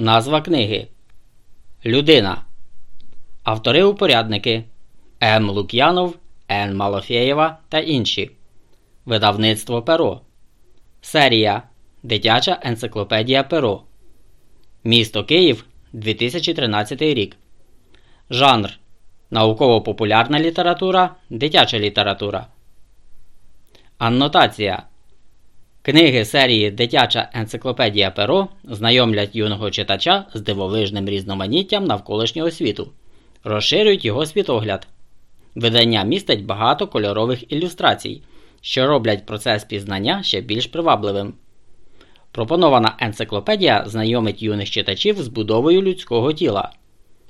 Назва книги Людина. Автори упорядники М. Лук'янов, Н. Малофєєва та інші. Видавництво Перо. Серія Дитяча енциклопедія Перо. Місто Київ 2013 рік. Жанр Науково-популярна література. Дитяча література. Аннотація Книги серії Дитяча енциклопедія Перо знайомлять юного читача з дивовижним різноманіттям навколишнього світу, розширюють його світогляд. Видання містить багато кольорових ілюстрацій, що роблять процес пізнання ще більш привабливим. Пропонована енциклопедія знайомить юних читачів з будовою людського тіла.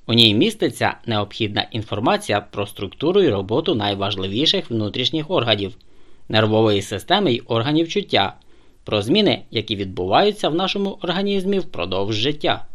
У ній міститься необхідна інформація про структуру і роботу найважливіших внутрішніх органів, нервової системи й органів чуття, про зміни, які відбуваються в нашому організмі впродовж життя.